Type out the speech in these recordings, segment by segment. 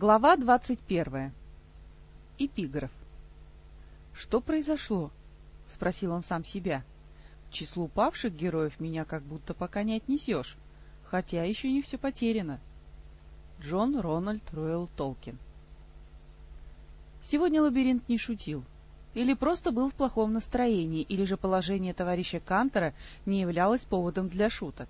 Глава двадцать первая. Эпиграф. «Что произошло?» — спросил он сам себя. «К числу павших героев меня как будто пока не отнесешь, хотя еще не все потеряно». Джон Рональд Руэлл Толкин Сегодня лабиринт не шутил. Или просто был в плохом настроении, или же положение товарища Кантера не являлось поводом для шуток.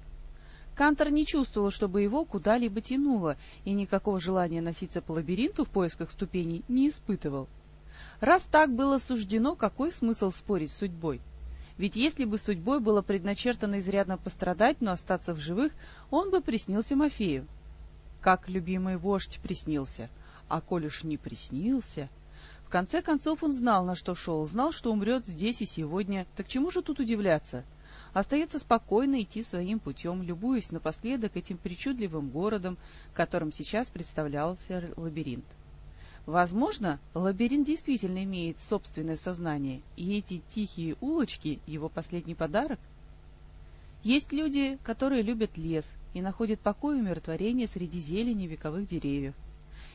Кантор не чувствовал, чтобы его куда-либо тянуло, и никакого желания носиться по лабиринту в поисках ступеней не испытывал. Раз так было суждено, какой смысл спорить с судьбой? Ведь если бы судьбой было предначертано изрядно пострадать, но остаться в живых, он бы приснился Мафею. Как любимый вождь приснился. А коль уж не приснился... В конце концов он знал, на что шел, знал, что умрет здесь и сегодня, так чему же тут удивляться? Остается спокойно идти своим путем, любуясь напоследок этим причудливым городом, которым сейчас представлялся лабиринт. Возможно, лабиринт действительно имеет собственное сознание, и эти тихие улочки — его последний подарок? Есть люди, которые любят лес и находят покой и умиротворение среди зелени вековых деревьев.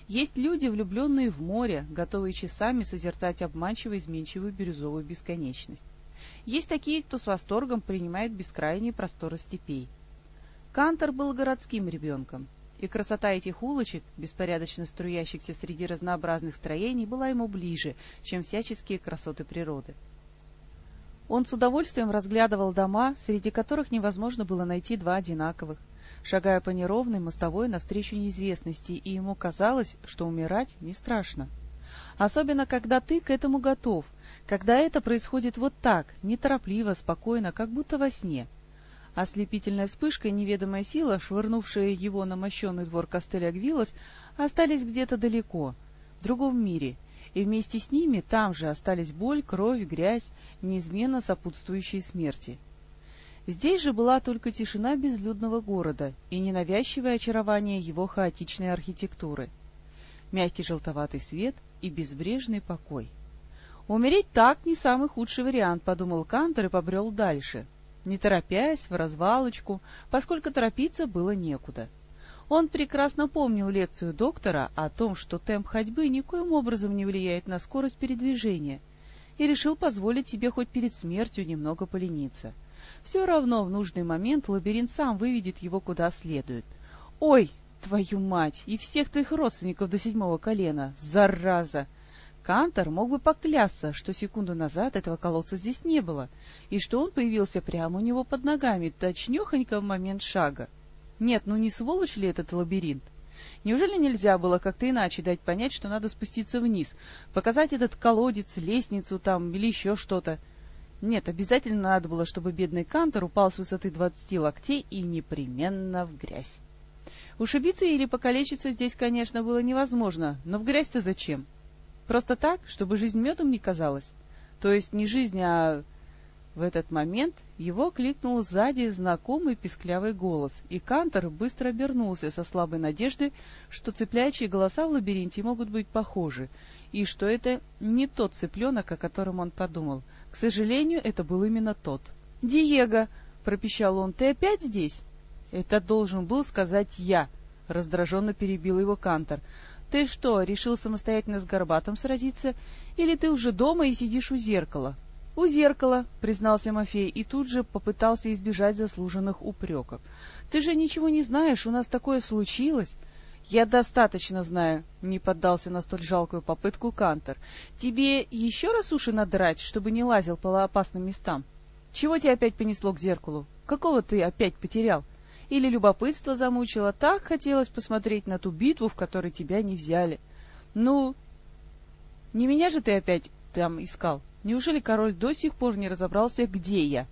Есть люди, влюбленные в море, готовые часами созерцать обманчиво изменчивую бирюзовую бесконечность. Есть такие, кто с восторгом принимает бескрайние просторы степей. Кантор был городским ребенком, и красота этих улочек, беспорядочно струящихся среди разнообразных строений, была ему ближе, чем всяческие красоты природы. Он с удовольствием разглядывал дома, среди которых невозможно было найти два одинаковых, шагая по неровной мостовой навстречу неизвестности, и ему казалось, что умирать не страшно. Особенно, когда ты к этому готов, когда это происходит вот так, неторопливо, спокойно, как будто во сне. Ослепительная вспышка и неведомая сила, швырнувшая его на мощенный двор Костеля Гвилос, остались где-то далеко, в другом мире, и вместе с ними там же остались боль, кровь, грязь, неизменно сопутствующие смерти. Здесь же была только тишина безлюдного города и ненавязчивое очарование его хаотичной архитектуры. Мягкий желтоватый свет — и безбрежный покой. «Умереть так не самый худший вариант», — подумал Кантер и побрел дальше, не торопясь, в развалочку, поскольку торопиться было некуда. Он прекрасно помнил лекцию доктора о том, что темп ходьбы никоим образом не влияет на скорость передвижения, и решил позволить себе хоть перед смертью немного полениться. Все равно в нужный момент лабиринт сам выведет его куда следует. «Ой!» Твою мать! И всех твоих родственников до седьмого колена! Зараза! Кантор мог бы поклясться, что секунду назад этого колодца здесь не было, и что он появился прямо у него под ногами, точнёхонько в момент шага. Нет, ну не сволочь ли этот лабиринт? Неужели нельзя было как-то иначе дать понять, что надо спуститься вниз, показать этот колодец, лестницу там или еще что-то? Нет, обязательно надо было, чтобы бедный Кантор упал с высоты двадцати локтей и непременно в грязь. Ушибиться или покалечиться здесь, конечно, было невозможно, но в грязь-то зачем? Просто так, чтобы жизнь медом не казалась? То есть не жизнь, а... В этот момент его кликнул сзади знакомый писклявый голос, и Кантор быстро обернулся со слабой надеждой, что цыплячьи голоса в лабиринте могут быть похожи, и что это не тот цыпленок, о котором он подумал. К сожалению, это был именно тот. «Диего!» — пропищал он. «Ты опять здесь?» Это должен был сказать я, — раздраженно перебил его Кантор. — Ты что, решил самостоятельно с Горбатом сразиться? Или ты уже дома и сидишь у зеркала? — У зеркала, — признался Мафей, и тут же попытался избежать заслуженных упреков. — Ты же ничего не знаешь, у нас такое случилось. — Я достаточно знаю, — не поддался на столь жалкую попытку Кантор. — Тебе еще раз уши надрать, чтобы не лазил по опасным местам? Чего тебя опять понесло к зеркалу? Какого ты опять потерял? — или любопытство замучило, так хотелось посмотреть на ту битву, в которой тебя не взяли. Ну, не меня же ты опять там искал? Неужели король до сих пор не разобрался, где я?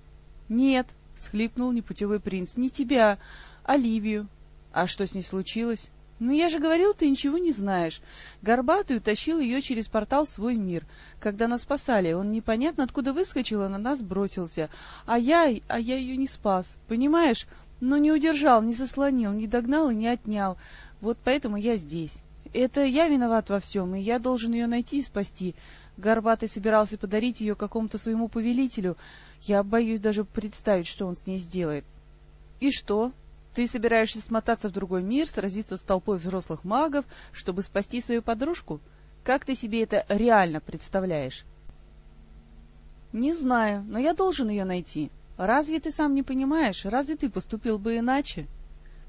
Нет, — схлипнул непутевый принц, — не тебя, а Ливию. А что с ней случилось? «Ну, я же говорил, ты ничего не знаешь. Горбатый утащил ее через портал в свой мир. Когда нас спасали, он непонятно откуда выскочил и на нас бросился. А я, а я ее не спас. Понимаешь, но не удержал, не заслонил, не догнал и не отнял. Вот поэтому я здесь. Это я виноват во всем, и я должен ее найти и спасти. Горбатый собирался подарить ее какому-то своему повелителю. Я боюсь даже представить, что он с ней сделает. — И что? Ты собираешься смотаться в другой мир, сразиться с толпой взрослых магов, чтобы спасти свою подружку? Как ты себе это реально представляешь? Не знаю, но я должен ее найти. Разве ты сам не понимаешь? Разве ты поступил бы иначе?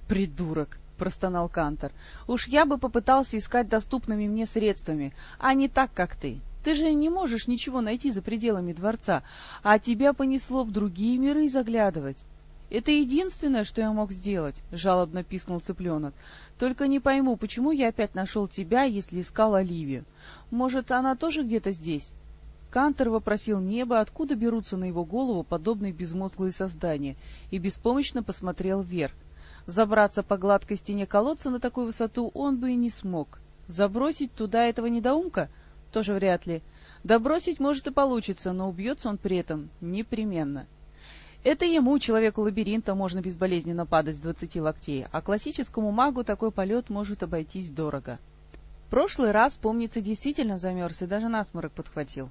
Придурок! — простонал Кантор. «Уж я бы попытался искать доступными мне средствами, а не так, как ты. Ты же не можешь ничего найти за пределами дворца, а тебя понесло в другие миры заглядывать. Это единственное, что я мог сделать, — жалобно пискнул цыпленок. Только не пойму, почему я опять нашел тебя, если искал Оливию. Может, она тоже где-то здесь? Кантер вопросил небо, откуда берутся на его голову подобные безмозглые создания, и беспомощно посмотрел вверх. Забраться по гладкой стене колодца на такую высоту он бы и не смог. Забросить туда этого недоумка? Тоже вряд ли. Добросить, может, и получится, но убьется он при этом непременно. Это ему, человеку лабиринта, можно безболезненно падать с двадцати локтей, а классическому магу такой полет может обойтись дорого. Прошлый раз, помнится, действительно замерз и даже насморок подхватил.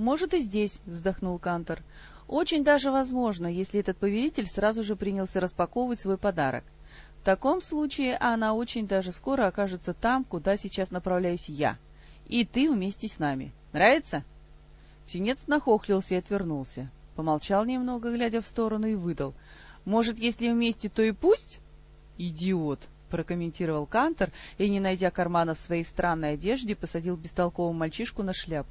«Может, и здесь», — вздохнул Кантор. Очень даже возможно, если этот повелитель сразу же принялся распаковывать свой подарок. В таком случае она очень даже скоро окажется там, куда сейчас направляюсь я. И ты вместе с нами. Нравится? Птенец нахохлился и отвернулся. Помолчал немного, глядя в сторону, и выдал. «Может, если вместе, то и пусть?» «Идиот!» — прокомментировал Кантор и, не найдя кармана в своей странной одежде, посадил бестолкового мальчишку на шляп.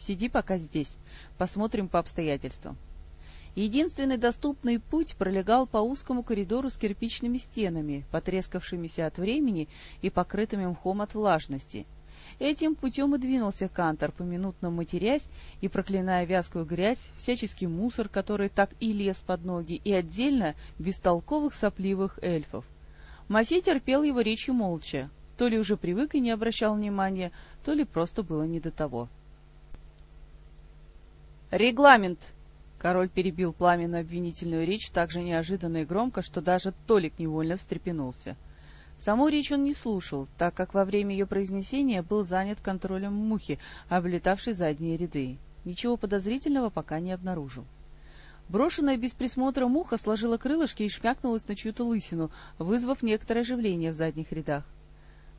«Сиди пока здесь. Посмотрим по обстоятельствам». Единственный доступный путь пролегал по узкому коридору с кирпичными стенами, потрескавшимися от времени и покрытыми мхом от влажности. Этим путем и двинулся Кантор, поминутно матерясь и проклиная вязкую грязь, всяческий мусор, который так и лез под ноги, и отдельно бестолковых сопливых эльфов. Мафей терпел его речи молча, то ли уже привык и не обращал внимания, то ли просто было не до того. «Регламент!» Король перебил пламенную обвинительную речь так же неожиданно и громко, что даже Толик невольно встрепенулся. Саму речь он не слушал, так как во время ее произнесения был занят контролем мухи, облетавшей задние ряды. Ничего подозрительного пока не обнаружил. Брошенная без присмотра муха сложила крылышки и шмякнулась на чью-то лысину, вызвав некоторое оживление в задних рядах.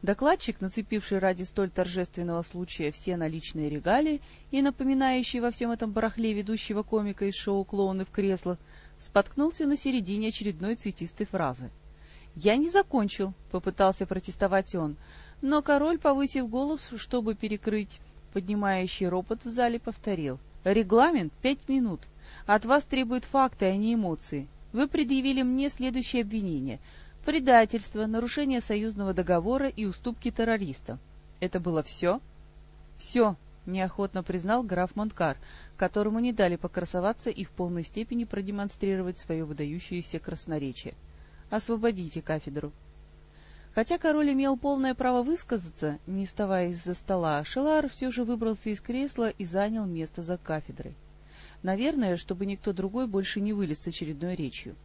Докладчик, нацепивший ради столь торжественного случая все наличные регалии и напоминающий во всем этом барахле ведущего комика из шоу «Клоуны в креслах», споткнулся на середине очередной цветистой фразы. «Я не закончил», — попытался протестовать он, но король, повысив голос, чтобы перекрыть поднимающий ропот в зале, повторил. «Регламент — пять минут. От вас требуют факты, а не эмоции. Вы предъявили мне следующее обвинение — Предательство, нарушение союзного договора и уступки террористам. Это было все? Все, неохотно признал граф Монкар, которому не дали покрасоваться и в полной степени продемонстрировать свое выдающееся красноречие. Освободите кафедру. Хотя король имел полное право высказаться, не вставая из-за стола, Шелар все же выбрался из кресла и занял место за кафедрой. Наверное, чтобы никто другой больше не вылез с очередной речью.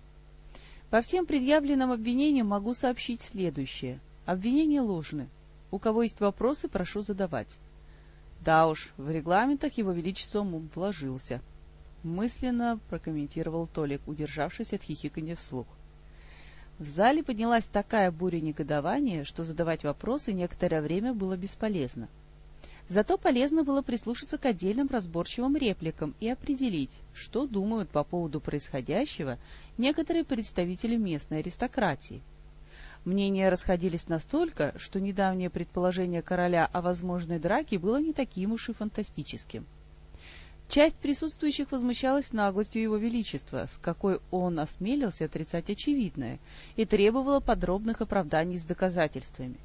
По всем предъявленным обвинениям могу сообщить следующее. Обвинения ложны. У кого есть вопросы, прошу задавать. Да уж, в регламентах его величество вложился. Мысленно прокомментировал Толик, удержавшись от хихиканья вслух. В зале поднялась такая буря негодования, что задавать вопросы некоторое время было бесполезно. Зато полезно было прислушаться к отдельным разборчивым репликам и определить, что думают по поводу происходящего некоторые представители местной аристократии. Мнения расходились настолько, что недавнее предположение короля о возможной драке было не таким уж и фантастическим. Часть присутствующих возмущалась наглостью его величества, с какой он осмелился отрицать очевидное, и требовала подробных оправданий с доказательствами.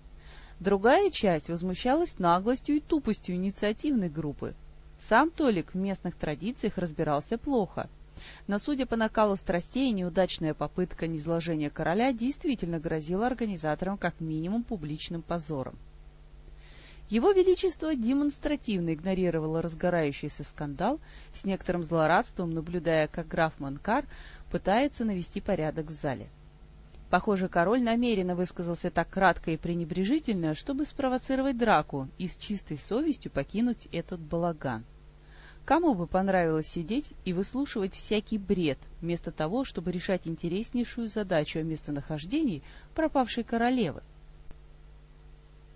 Другая часть возмущалась наглостью и тупостью инициативной группы. Сам Толик в местных традициях разбирался плохо. Но, судя по накалу страстей, неудачная попытка низложения короля действительно грозила организаторам как минимум публичным позором. Его Величество демонстративно игнорировало разгорающийся скандал, с некоторым злорадством наблюдая, как граф Манкар пытается навести порядок в зале. — Похоже, король намеренно высказался так кратко и пренебрежительно, чтобы спровоцировать драку и с чистой совестью покинуть этот балаган. Кому бы понравилось сидеть и выслушивать всякий бред, вместо того, чтобы решать интереснейшую задачу о местонахождении пропавшей королевы?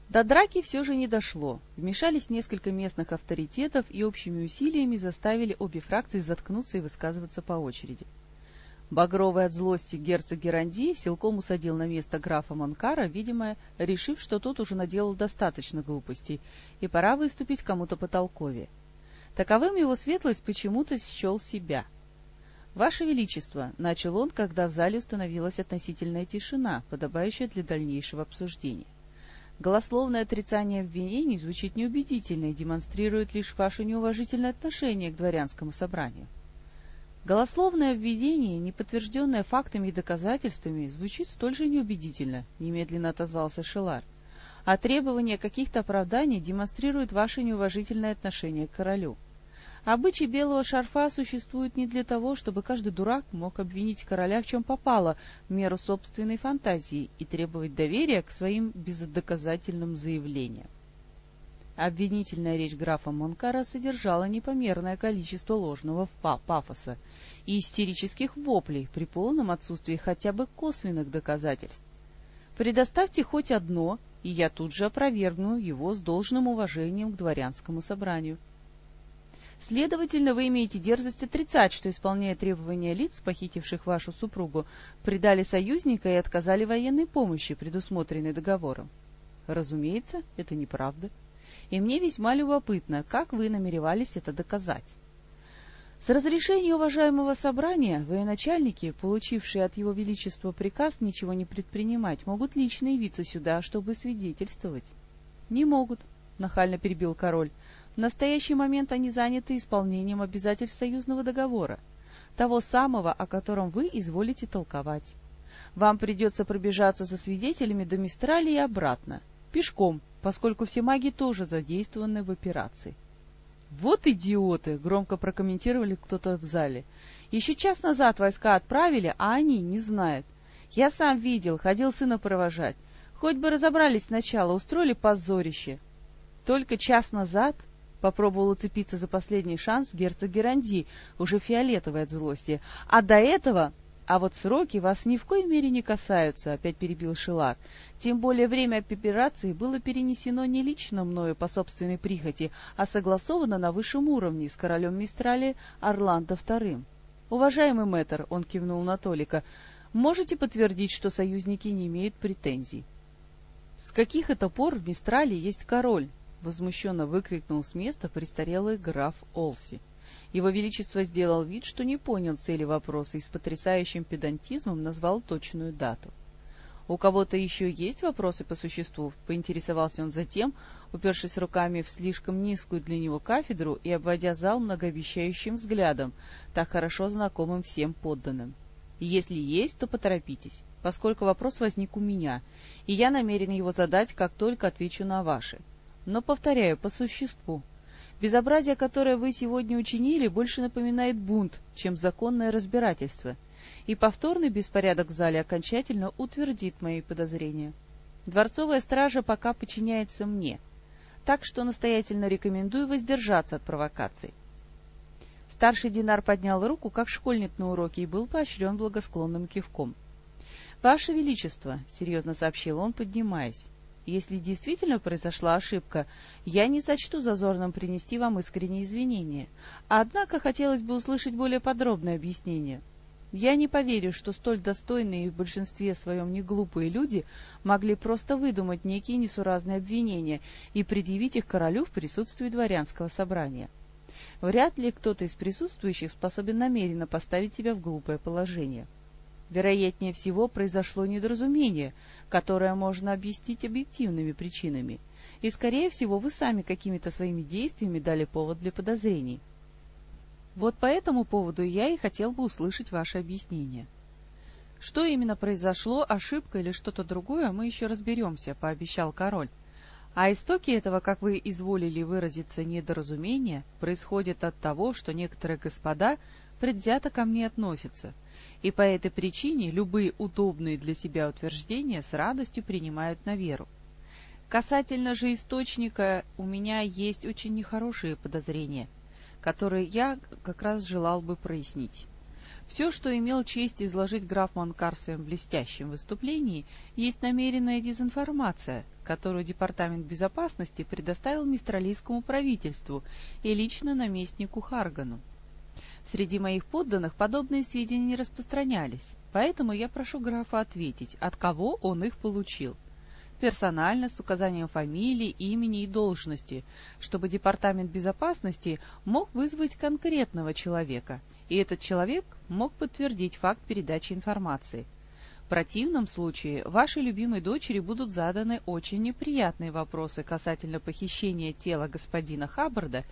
До драки все же не дошло. Вмешались несколько местных авторитетов и общими усилиями заставили обе фракции заткнуться и высказываться по очереди. Багровый от злости герцог Геранди силком усадил на место графа Монкара, видимо, решив, что тот уже наделал достаточно глупостей, и пора выступить кому-то потолковее. Таковым его светлость почему-то счел себя. «Ваше Величество», — начал он, когда в зале установилась относительная тишина, подобающая для дальнейшего обсуждения. Голословное отрицание обвинений звучит неубедительно и демонстрирует лишь ваше неуважительное отношение к дворянскому собранию. Голословное обвинение, не подтвержденное фактами и доказательствами, звучит столь же неубедительно, немедленно отозвался Шелар. А требование каких-то оправданий демонстрирует ваше неуважительное отношение к королю. Обычай белого шарфа существует не для того, чтобы каждый дурак мог обвинить короля в чем попало, в меру собственной фантазии, и требовать доверия к своим бездоказательным заявлениям. Обвинительная речь графа Монкара содержала непомерное количество ложного пафоса и истерических воплей при полном отсутствии хотя бы косвенных доказательств. Предоставьте хоть одно, и я тут же опровергну его с должным уважением к дворянскому собранию. Следовательно, вы имеете дерзость отрицать, что, исполняя требования лиц, похитивших вашу супругу, предали союзника и отказали военной помощи, предусмотренной договором. Разумеется, это неправда. И мне весьма любопытно, как вы намеревались это доказать. С разрешения уважаемого собрания военачальники, получившие от его величества приказ ничего не предпринимать, могут лично явиться сюда, чтобы свидетельствовать. — Не могут, — нахально перебил король. В настоящий момент они заняты исполнением обязательств союзного договора, того самого, о котором вы изволите толковать. Вам придется пробежаться за свидетелями до Мистрали и обратно, пешком, поскольку все маги тоже задействованы в операции. «Вот идиоты!» — громко прокомментировали кто-то в зале. «Еще час назад войска отправили, а они не знают. Я сам видел, ходил сына провожать. Хоть бы разобрались сначала, устроили позорище. Только час назад Попробовал уцепиться за последний шанс герцог Геранди, уже фиолетовый от злости. А до этого... А вот сроки вас ни в коей мере не касаются, опять перебил Шилар. Тем более время операции было перенесено не лично мною по собственной прихоти, а согласовано на высшем уровне с королем Мистрали Орландо II. Уважаемый мэтр, он кивнул на Толика, можете подтвердить, что союзники не имеют претензий? С каких это пор в Мистрале есть король? возмущенно выкрикнул с места престарелый граф Олси. Его Величество сделал вид, что не понял цели вопроса и с потрясающим педантизмом назвал точную дату. «У кого-то еще есть вопросы по существу?» — поинтересовался он затем, упершись руками в слишком низкую для него кафедру и обводя зал многообещающим взглядом, так хорошо знакомым всем подданным. «Если есть, то поторопитесь, поскольку вопрос возник у меня, и я намерен его задать, как только отвечу на ваши. Но, повторяю, по существу. Безобразие, которое вы сегодня учинили, больше напоминает бунт, чем законное разбирательство, и повторный беспорядок в зале окончательно утвердит мои подозрения. Дворцовая стража пока подчиняется мне, так что настоятельно рекомендую воздержаться от провокаций. Старший Динар поднял руку, как школьник на уроке, и был поощрен благосклонным кивком. — Ваше Величество, — серьезно сообщил он, поднимаясь, если действительно произошла ошибка, я не сочту зазорным принести вам искренние извинения. Однако хотелось бы услышать более подробное объяснение. Я не поверю, что столь достойные и в большинстве своем неглупые люди могли просто выдумать некие несуразные обвинения и предъявить их королю в присутствии дворянского собрания. Вряд ли кто-то из присутствующих способен намеренно поставить себя в глупое положение. Вероятнее всего, произошло недоразумение, которое можно объяснить объективными причинами, и, скорее всего, вы сами какими-то своими действиями дали повод для подозрений. Вот по этому поводу я и хотел бы услышать ваше объяснение. Что именно произошло, ошибка или что-то другое, мы еще разберемся, — пообещал король. А истоки этого, как вы изволили выразиться, недоразумения, происходят от того, что некоторые господа предвзято ко мне относятся — и по этой причине любые удобные для себя утверждения с радостью принимают на веру. Касательно же источника, у меня есть очень нехорошие подозрения. которые я как раз желал бы прояснить. Все, что имел честь изложить граф Монкар в своем блестящем выступлении, есть намеренная дезинформация, которую Департамент безопасности предоставил мистралийскому правительству и лично наместнику Харгану. Среди моих подданных подобные сведения не распространялись, поэтому я прошу графа ответить, от кого он их получил. Персонально, с указанием фамилии, имени и должности, чтобы Департамент безопасности мог вызвать конкретного человека – и этот человек мог подтвердить факт передачи информации. В противном случае вашей любимой дочери будут заданы очень неприятные вопросы касательно похищения тела господина Хаббарда,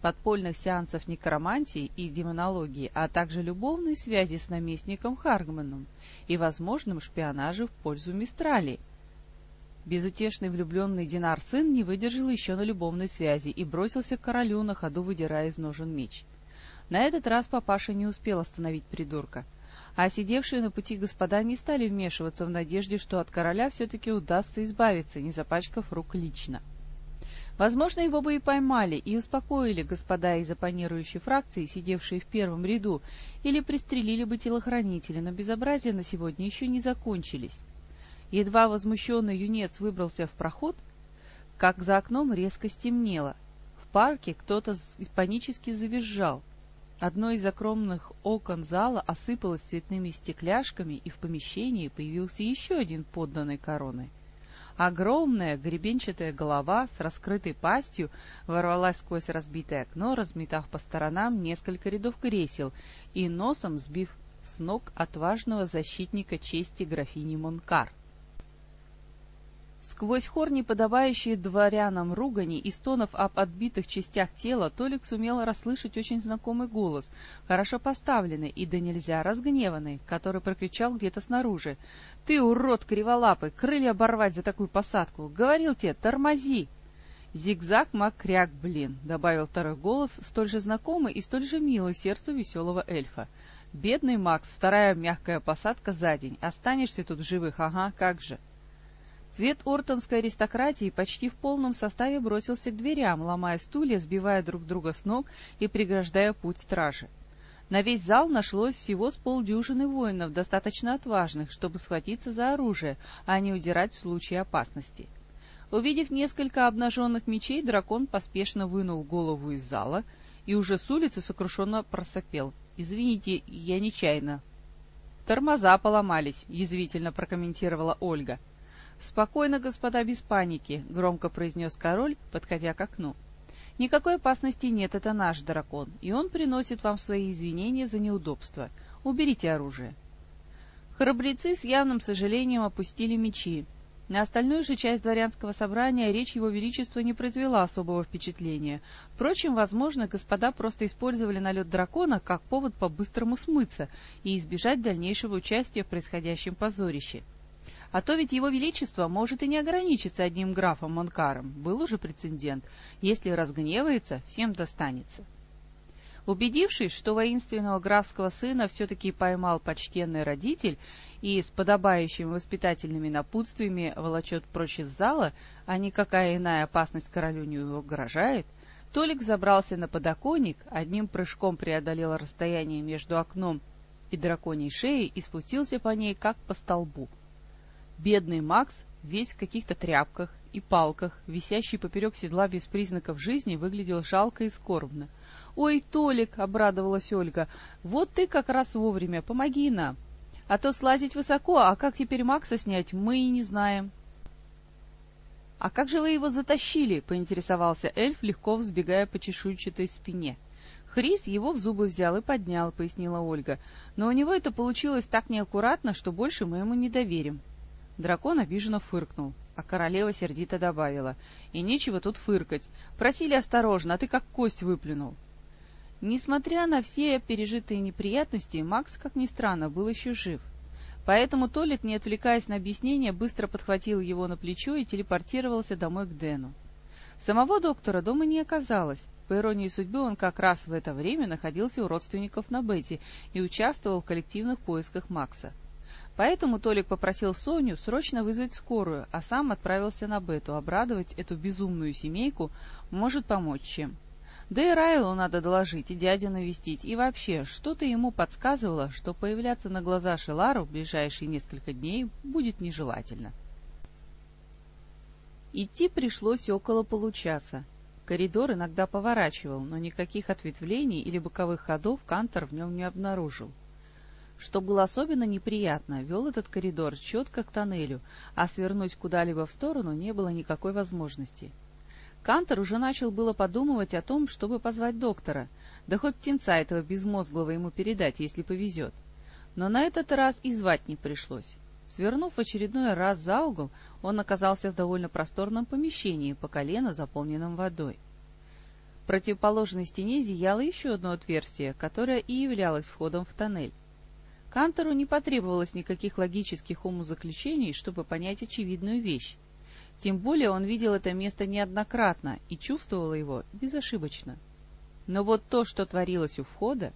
подпольных сеансов некромантии и демонологии, а также любовной связи с наместником Харгманом и возможным шпионаже в пользу Мистрали. Безутешный влюбленный Динар сын не выдержал еще на любовной связи и бросился к королю на ходу, выдирая из ножен меч. На этот раз папаша не успел остановить придурка, а сидевшие на пути господа не стали вмешиваться в надежде, что от короля все-таки удастся избавиться, не запачкав рук лично. Возможно, его бы и поймали, и успокоили господа из оппонирующей фракции, сидевшие в первом ряду, или пристрелили бы телохранителя, но безобразия на сегодня еще не закончились. Едва возмущенный юнец выбрался в проход, как за окном резко стемнело. В парке кто-то панически завизжал. Одно из огромных окон зала осыпалось цветными стекляшками, и в помещении появился еще один подданный короны. Огромная гребенчатая голова с раскрытой пастью ворвалась сквозь разбитое окно, разметав по сторонам несколько рядов кресел и носом сбив с ног отважного защитника чести графини Монкар. Сквозь хор, неподобающие дворянам ругани и стонов об отбитых частях тела, Толик сумел расслышать очень знакомый голос, хорошо поставленный и да нельзя разгневанный, который прокричал где-то снаружи. «Ты, урод криволапый, крылья оборвать за такую посадку! Говорил тебе, тормози!» «Зигзаг макряк, блин!» — добавил второй голос, столь же знакомый и столь же милый сердцу веселого эльфа. «Бедный Макс, вторая мягкая посадка за день. Останешься тут живых, ага, как же!» Цвет ортонской аристократии почти в полном составе бросился к дверям, ломая стулья, сбивая друг друга с ног и преграждая путь стражи. На весь зал нашлось всего с полдюжины воинов, достаточно отважных, чтобы схватиться за оружие, а не удирать в случае опасности. Увидев несколько обнаженных мечей, дракон поспешно вынул голову из зала и уже с улицы сокрушенно просопел. «Извините, я нечаянно». «Тормоза поломались», — язвительно прокомментировала Ольга. «Спокойно, господа, без паники», — громко произнес король, подходя к окну. «Никакой опасности нет, это наш дракон, и он приносит вам свои извинения за неудобство. Уберите оружие». Храбрецы с явным сожалением опустили мечи. На остальную же часть дворянского собрания речь его величества не произвела особого впечатления. Впрочем, возможно, господа просто использовали налет дракона как повод по-быстрому смыться и избежать дальнейшего участия в происходящем позорище. А то ведь его величество может и не ограничиться одним графом Монкаром. Был уже прецедент. Если разгневается, всем достанется. Убедившись, что воинственного графского сына все-таки поймал почтенный родитель и с подобающими воспитательными напутствиями волочет прочь из зала, а никакая иная опасность королю не угрожает, Толик забрался на подоконник, одним прыжком преодолел расстояние между окном и драконьей шеей и спустился по ней, как по столбу. Бедный Макс, весь в каких-то тряпках и палках, висящий поперек седла без признаков жизни, выглядел жалко и скорбно. «Ой, Толик!» — обрадовалась Ольга. «Вот ты как раз вовремя, помоги нам! А то слазить высоко, а как теперь Макса снять, мы и не знаем». «А как же вы его затащили?» — поинтересовался эльф, легко взбегая по чешуйчатой спине. «Хрис его в зубы взял и поднял», — пояснила Ольга. «Но у него это получилось так неаккуратно, что больше мы ему не доверим». Дракон обиженно фыркнул, а королева сердито добавила. «И нечего тут фыркать. Просили осторожно, а ты как кость выплюнул». Несмотря на все пережитые неприятности, Макс, как ни странно, был еще жив. Поэтому Толик, не отвлекаясь на объяснение, быстро подхватил его на плечо и телепортировался домой к Дэну. Самого доктора дома не оказалось. По иронии судьбы, он как раз в это время находился у родственников на Бетти и участвовал в коллективных поисках Макса. Поэтому Толик попросил Соню срочно вызвать скорую, а сам отправился на Бету обрадовать эту безумную семейку, может помочь чем. Да и Райлу надо доложить, и дядю навестить, и вообще, что-то ему подсказывало, что появляться на глаза Шелару в ближайшие несколько дней будет нежелательно. Идти пришлось около получаса. Коридор иногда поворачивал, но никаких ответвлений или боковых ходов Кантор в нем не обнаружил. Что было особенно неприятно, вел этот коридор четко к тоннелю, а свернуть куда-либо в сторону не было никакой возможности. Кантор уже начал было подумывать о том, чтобы позвать доктора, да хоть птенца этого безмозглого ему передать, если повезет. Но на этот раз и звать не пришлось. Свернув в очередной раз за угол, он оказался в довольно просторном помещении, по колено заполненном водой. В противоположной стене зияло еще одно отверстие, которое и являлось входом в тоннель. Кантору не потребовалось никаких логических умозаключений, чтобы понять очевидную вещь. Тем более он видел это место неоднократно и чувствовал его безошибочно. Но вот то, что творилось у входа...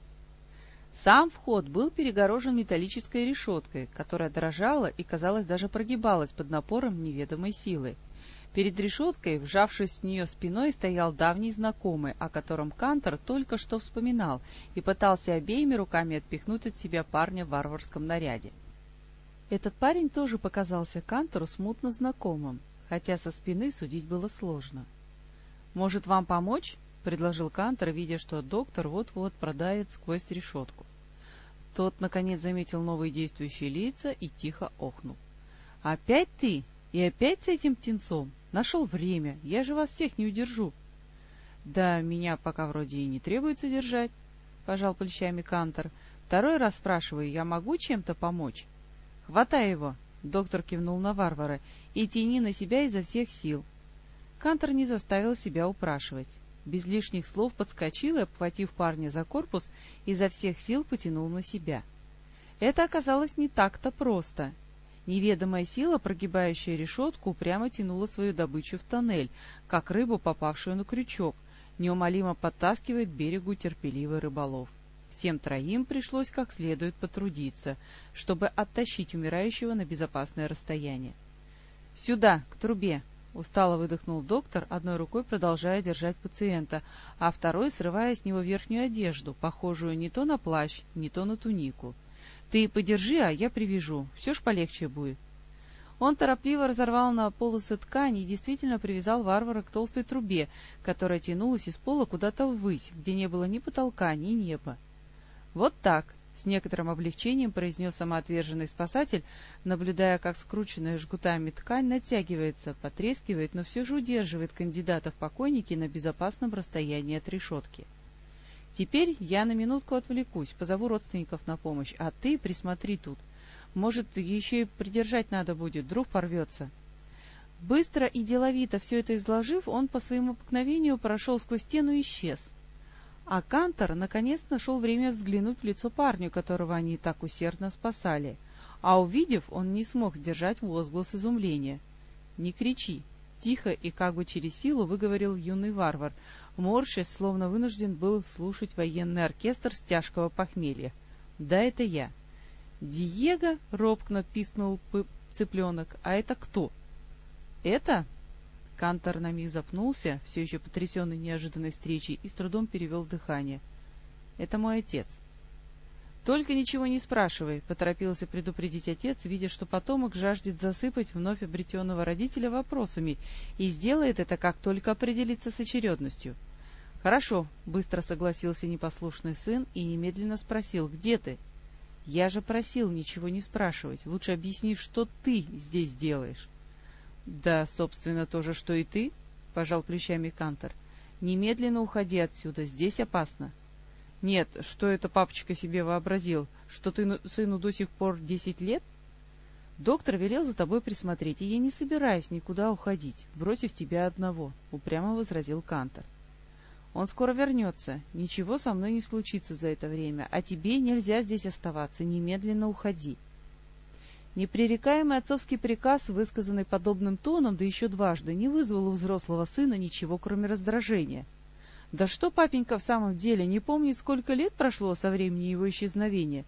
Сам вход был перегорожен металлической решеткой, которая дрожала и, казалось, даже прогибалась под напором неведомой силы. Перед решеткой, вжавшись в нее спиной, стоял давний знакомый, о котором Кантор только что вспоминал, и пытался обеими руками отпихнуть от себя парня в варварском наряде. Этот парень тоже показался Кантору смутно знакомым хотя со спины судить было сложно. «Может, вам помочь?» — предложил Кантер, видя, что доктор вот-вот продает сквозь решетку. Тот, наконец, заметил новые действующие лица и тихо охнул. «Опять ты? И опять с этим птенцом? Нашел время, я же вас всех не удержу». «Да, меня пока вроде и не требуется держать», — пожал плечами Кантер. «Второй раз спрашиваю, я могу чем-то помочь?» «Хватай его!» Доктор кивнул на варвара. «И тяни на себя изо всех сил». Кантор не заставил себя упрашивать. Без лишних слов подскочил и, обхватив парня за корпус, изо всех сил потянул на себя. Это оказалось не так-то просто. Неведомая сила, прогибающая решетку, прямо тянула свою добычу в тоннель, как рыбу, попавшую на крючок, неумолимо подтаскивает к берегу терпеливый рыболов. Всем троим пришлось как следует потрудиться, чтобы оттащить умирающего на безопасное расстояние. «Сюда, к трубе!» — устало выдохнул доктор, одной рукой продолжая держать пациента, а второй срывая с него верхнюю одежду, похожую не то на плащ, не то на тунику. «Ты подержи, а я привяжу. Все ж полегче будет». Он торопливо разорвал на полосы ткани и действительно привязал варвара к толстой трубе, которая тянулась из пола куда-то ввысь, где не было ни потолка, ни неба. «Вот так», — с некоторым облегчением произнес самоотверженный спасатель, наблюдая, как скрученная жгутами ткань натягивается, потрескивает, но все же удерживает кандидата в покойники на безопасном расстоянии от решетки. «Теперь я на минутку отвлекусь, позову родственников на помощь, а ты присмотри тут. Может, еще и придержать надо будет, вдруг порвется». Быстро и деловито все это изложив, он по своему обыкновению прошел сквозь стену и исчез — а Кантор наконец нашел время взглянуть в лицо парню, которого они так усердно спасали. А увидев, он не смог сдержать возглас изумления. «Не кричи!» — тихо и как бы через силу выговорил юный варвар, морщась, словно вынужден был слушать военный оркестр с тяжкого похмелья. «Да, это я». «Диего?» — робкно писнул цыпленок. «А это кто?» «Это?» Кантор на миг запнулся, все еще потрясенный неожиданной встречей, и с трудом перевел дыхание. «Это мой отец». «Только ничего не спрашивай», — поторопился предупредить отец, видя, что потомок жаждет засыпать вновь обретенного родителя вопросами и сделает это, как только определится с очередностью. «Хорошо», — быстро согласился непослушный сын и немедленно спросил, «Где ты?» «Я же просил ничего не спрашивать. Лучше объясни, что ты здесь делаешь». — Да, собственно, то же, что и ты, — пожал плечами Кантор. — Немедленно уходи отсюда, здесь опасно. — Нет, что это папочка себе вообразил? Что ты сыну до сих пор десять лет? Доктор велел за тобой присмотреть, и я не собираюсь никуда уходить, бросив тебя одного, — упрямо возразил Кантор. Он скоро вернется, ничего со мной не случится за это время, а тебе нельзя здесь оставаться, немедленно уходи. — Непререкаемый отцовский приказ, высказанный подобным тоном, да еще дважды, не вызвал у взрослого сына ничего, кроме раздражения. Да что папенька в самом деле не помнит, сколько лет прошло со времени его исчезновения?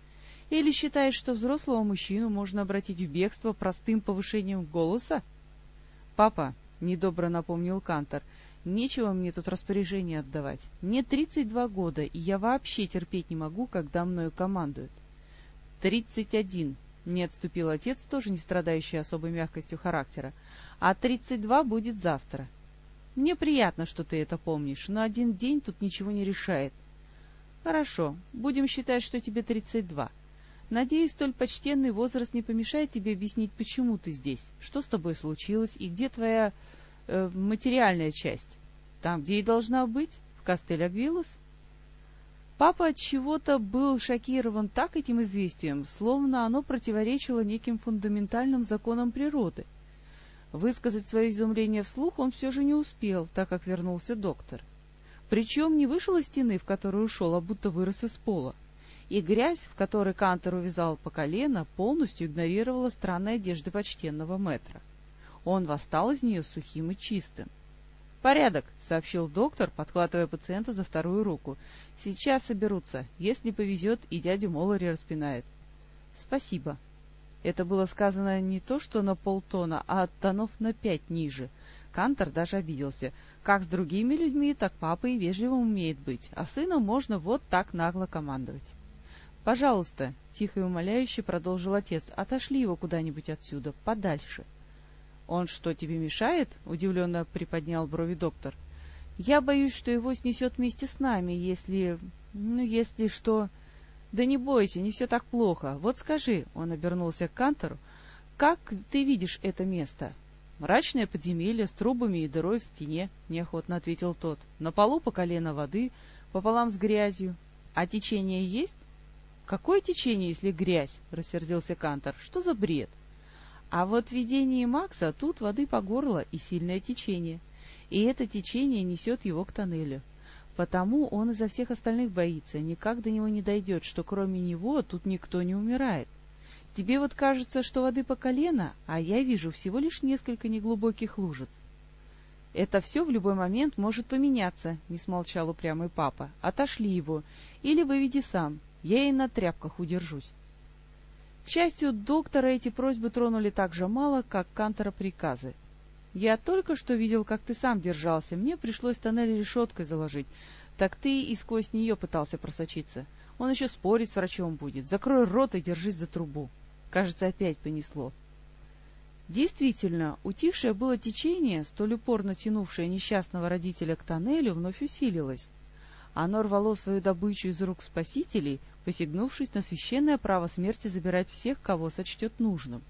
Или считает, что взрослого мужчину можно обратить в бегство простым повышением голоса? — Папа, — недобро напомнил Кантор, — Нечего мне тут распоряжение отдавать. Мне 32 года, и я вообще терпеть не могу, когда мною командуют. Тридцать один, не отступил отец, тоже не страдающий особой мягкостью характера. А тридцать два будет завтра. Мне приятно, что ты это помнишь, но один день тут ничего не решает. Хорошо, будем считать, что тебе тридцать два. Надеюсь, столь почтенный возраст не помешает тебе объяснить, почему ты здесь, что с тобой случилось и где твоя э, материальная часть. Там, где и должна быть, в Кастель-Агвилос? Папа от чего-то был шокирован так этим известием, словно оно противоречило неким фундаментальным законам природы. Высказать свое изумление вслух он все же не успел, так как вернулся доктор. Причем не вышел из стены, в которую ушел, а будто вырос из пола. И грязь, в которой Кантер увязал по колено, полностью игнорировала странные одежды почтенного метра. Он восстал из нее сухим и чистым. «Порядок», — сообщил доктор, подхватывая пациента за вторую руку. «Сейчас соберутся. Если повезет, и дядю Моллари распинает». «Спасибо». Это было сказано не то что на полтона, а от тонов на пять ниже. Кантор даже обиделся. Как с другими людьми, так папа и вежливо умеет быть, а сыном можно вот так нагло командовать. «Пожалуйста», — тихо и умоляюще продолжил отец, — «отошли его куда-нибудь отсюда, подальше». «Он что, тебе мешает?» — удивленно приподнял брови доктор. «Я боюсь, что его снесет вместе с нами, если... ну, если что...» «Да не бойся, не все так плохо. Вот скажи», — он обернулся к Кантору, — «как ты видишь это место?» «Мрачное подземелье с трубами и дырой в стене», — неохотно ответил тот. «На полу по колено воды, пополам с грязью. А течение есть?» «Какое течение, если грязь?» — рассердился Кантор. «Что за бред?» А вот в видении Макса тут воды по горло и сильное течение. И это течение несет его к тоннелю. Потому он изо всех остальных боится, никак до него не дойдет, что кроме него тут никто не умирает. Тебе вот кажется, что воды по колено, а я вижу всего лишь несколько неглубоких лужиц. Это все в любой момент может поменяться, — не смолчал упрямый папа. Отошли его. Или выведи сам. Я и на тряпках удержусь. К счастью, доктора эти просьбы тронули так же мало, как Кантора приказы. «Я только что видел, как ты сам держался. Мне пришлось тоннель решеткой заложить. Так ты и сквозь нее пытался просочиться. Он еще спорить с врачом будет. Закрой рот и держись за трубу». Кажется, опять понесло. Действительно, утихшее было течение, столь упорно тянувшее несчастного родителя к тоннелю, вновь усилилось. Оно рвало свою добычу из рук спасителей, посягнувшись на священное право смерти забирать всех, кого сочтет нужным.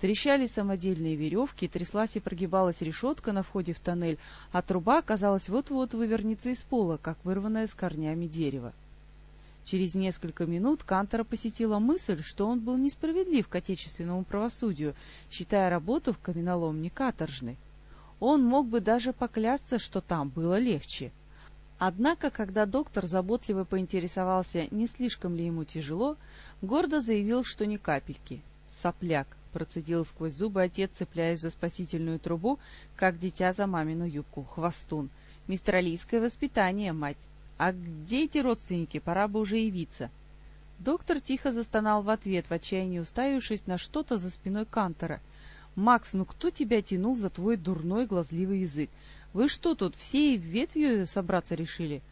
Трещали самодельные веревки, тряслась и прогибалась решетка на входе в тоннель, а труба, казалось, вот-вот вывернется из пола, как вырванная с корнями дерева. Через несколько минут Кантора посетила мысль, что он был несправедлив к отечественному правосудию, считая работу в каменоломне каторжной. Он мог бы даже поклясться, что там было легче — Однако, когда доктор заботливо поинтересовался, не слишком ли ему тяжело, гордо заявил, что ни капельки. «Сопляк!» — процедил сквозь зубы отец, цепляясь за спасительную трубу, как дитя за мамину юбку. «Хвостун! Мистралийское воспитание, мать! А где эти родственники? Пора бы уже явиться!» Доктор тихо застонал в ответ, в отчаянии уставившись на что-то за спиной Кантора. «Макс, ну кто тебя тянул за твой дурной глазливый язык? Вы что тут, всей ветвью собраться решили?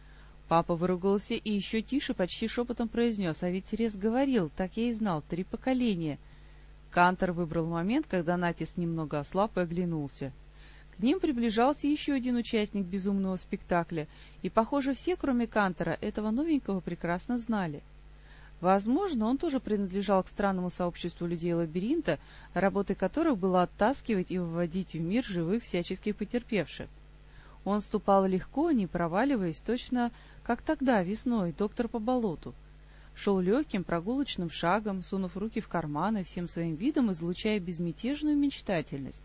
Папа выругался и еще тише, почти шепотом произнес, а ведь Рез говорил, так я и знал, три поколения. Кантор выбрал момент, когда натиск немного ослаб и оглянулся. К ним приближался еще один участник безумного спектакля, и, похоже, все, кроме Кантора, этого новенького прекрасно знали. Возможно, он тоже принадлежал к странному сообществу людей лабиринта, работой которых было оттаскивать и выводить в мир живых всяческих потерпевших. Он ступал легко, не проваливаясь, точно как тогда, весной, доктор по болоту. Шел легким прогулочным шагом, сунув руки в карманы, всем своим видом излучая безмятежную мечтательность.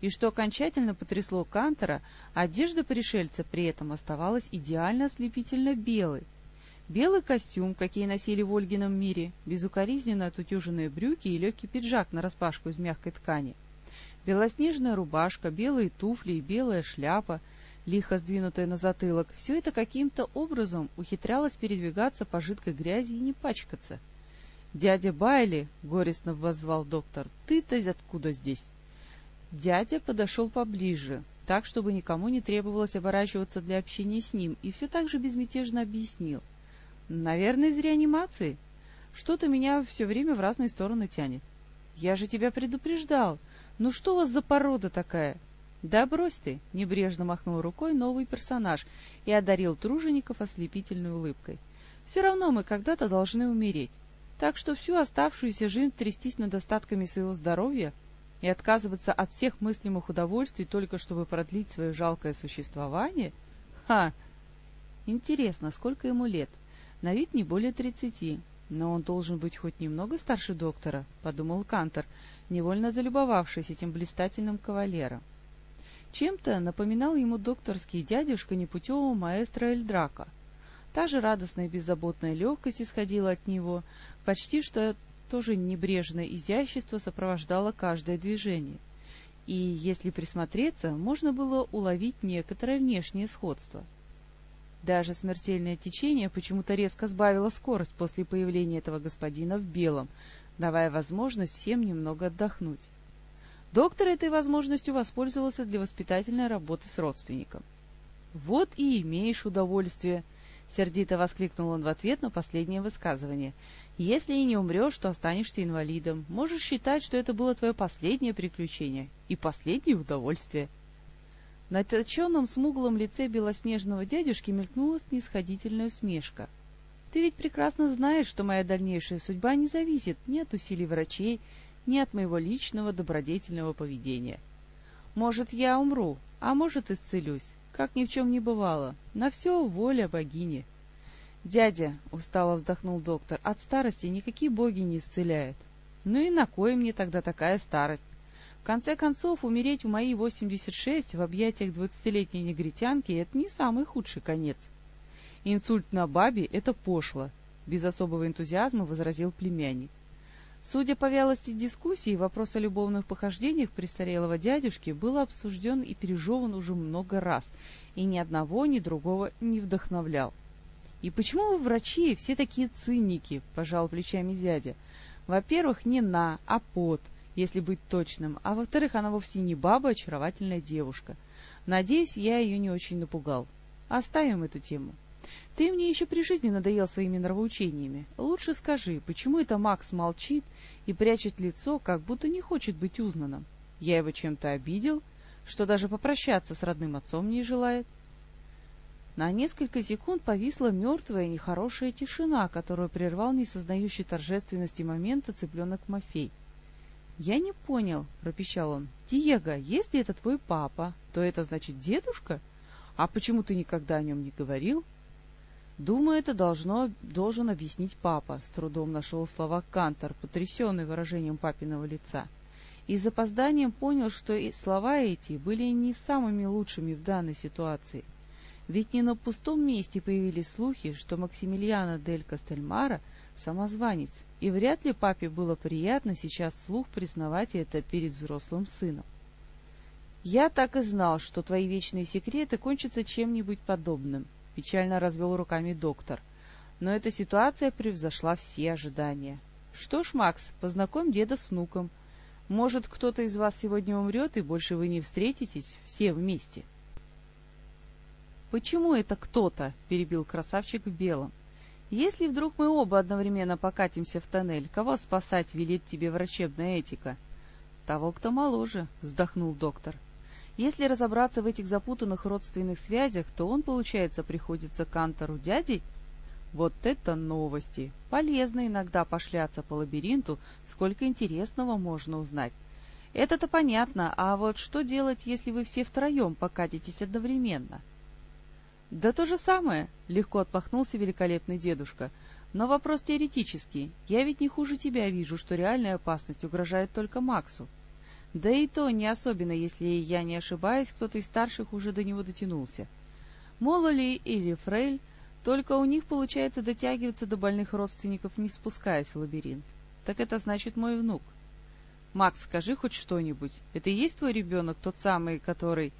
И что окончательно потрясло Кантора, одежда пришельца при этом оставалась идеально ослепительно белой. Белый костюм, какие носили в Ольгином мире, безукоризненно отутюженные брюки и легкий пиджак нараспашку из мягкой ткани. Белоснежная рубашка, белые туфли и белая шляпа — лихо сдвинутая на затылок, все это каким-то образом ухитрялось передвигаться по жидкой грязи и не пачкаться. «Дядя Байли!» — горестно воззвал доктор. «Ты-то откуда здесь?» Дядя подошел поближе, так, чтобы никому не требовалось оборачиваться для общения с ним, и все так же безмятежно объяснил. «Наверное, из реанимации. Что-то меня все время в разные стороны тянет. Я же тебя предупреждал. Ну что у вас за порода такая?» «Да брось ты!» — небрежно махнул рукой новый персонаж и одарил тружеников ослепительной улыбкой. «Все равно мы когда-то должны умереть, так что всю оставшуюся жизнь трястись над остатками своего здоровья и отказываться от всех мыслимых удовольствий только чтобы продлить свое жалкое существование? Ха! Интересно, сколько ему лет? На вид не более тридцати, но он должен быть хоть немного старше доктора, — подумал Кантор, невольно залюбовавшись этим блистательным кавалером. Чем-то напоминал ему докторский дядюшка непутевого маэстро Эльдрака. Та же радостная и беззаботная легкость исходила от него, почти что тоже небрежное изящество сопровождало каждое движение. И, если присмотреться, можно было уловить некоторое внешнее сходство. Даже смертельное течение почему-то резко сбавило скорость после появления этого господина в белом, давая возможность всем немного отдохнуть. Доктор этой возможностью воспользовался для воспитательной работы с родственником. «Вот и имеешь удовольствие!» — сердито воскликнул он в ответ на последнее высказывание. «Если и не умрешь, то останешься инвалидом. Можешь считать, что это было твое последнее приключение и последнее удовольствие». На точенном смуглом лице белоснежного дядюшки мелькнула снисходительная усмешка. «Ты ведь прекрасно знаешь, что моя дальнейшая судьба не зависит ни от усилий врачей, ни от моего личного добродетельного поведения. Может, я умру, а может, исцелюсь, как ни в чем не бывало. На все воля богини. «Дядя», — устало вздохнул доктор, — «от старости никакие боги не исцеляют». «Ну и на кое мне тогда такая старость? В конце концов, умереть в мои 86 в объятиях двадцатилетней негритянки — это не самый худший конец. Инсульт на бабе — это пошло», — без особого энтузиазма возразил племянник. Судя по вялости дискуссии, вопрос о любовных похождениях престарелого дядюшки был обсужден и пережеван уже много раз, и ни одного, ни другого не вдохновлял. «И почему вы, врачи, все такие циники?» — пожал плечами дядя. «Во-первых, не на, а под, если быть точным, а во-вторых, она вовсе не баба, а очаровательная девушка. Надеюсь, я ее не очень напугал. Оставим эту тему». Ты мне еще при жизни надоел своими нравоучениями. Лучше скажи, почему это Макс молчит и прячет лицо, как будто не хочет быть узнанным? Я его чем-то обидел, что даже попрощаться с родным отцом не желает? На несколько секунд повисла мертвая нехорошая тишина, которую прервал несознающий торжественности момента цыпленок Мафей. «Я не понял», — пропищал он. «Диего, если это твой папа, то это значит дедушка? А почему ты никогда о нем не говорил?» Думаю, это должно, должен объяснить папа, с трудом нашел слова Кантор, потрясенный выражением папиного лица. И с запозданием понял, что и слова эти были не самыми лучшими в данной ситуации. Ведь не на пустом месте появились слухи, что Максимилиано дель Кастельмара — самозванец, и вряд ли папе было приятно сейчас вслух признавать это перед взрослым сыном. «Я так и знал, что твои вечные секреты кончатся чем-нибудь подобным», — печально развел руками доктор. Но эта ситуация превзошла все ожидания. «Что ж, Макс, познакомь деда с внуком. Может, кто-то из вас сегодня умрет, и больше вы не встретитесь все вместе?» «Почему это кто-то?» — перебил красавчик в белом. «Если вдруг мы оба одновременно покатимся в тоннель, кого спасать велит тебе врачебная этика?» «Того, кто моложе», — вздохнул доктор. Если разобраться в этих запутанных родственных связях, то он, получается, приходится Кантору дядей. Вот это новости! Полезно иногда пошляться по лабиринту, сколько интересного можно узнать. Это-то понятно, а вот что делать, если вы все втроем покатитесь одновременно? Да то же самое, легко отпахнулся великолепный дедушка. Но вопрос теоретический. Я ведь не хуже тебя вижу, что реальная опасность угрожает только Максу. Да и то не особенно, если я не ошибаюсь, кто-то из старших уже до него дотянулся. Мололи или Фрейль, только у них получается дотягиваться до больных родственников, не спускаясь в лабиринт. Так это значит мой внук. Макс, скажи хоть что-нибудь. Это и есть твой ребенок, тот самый, который...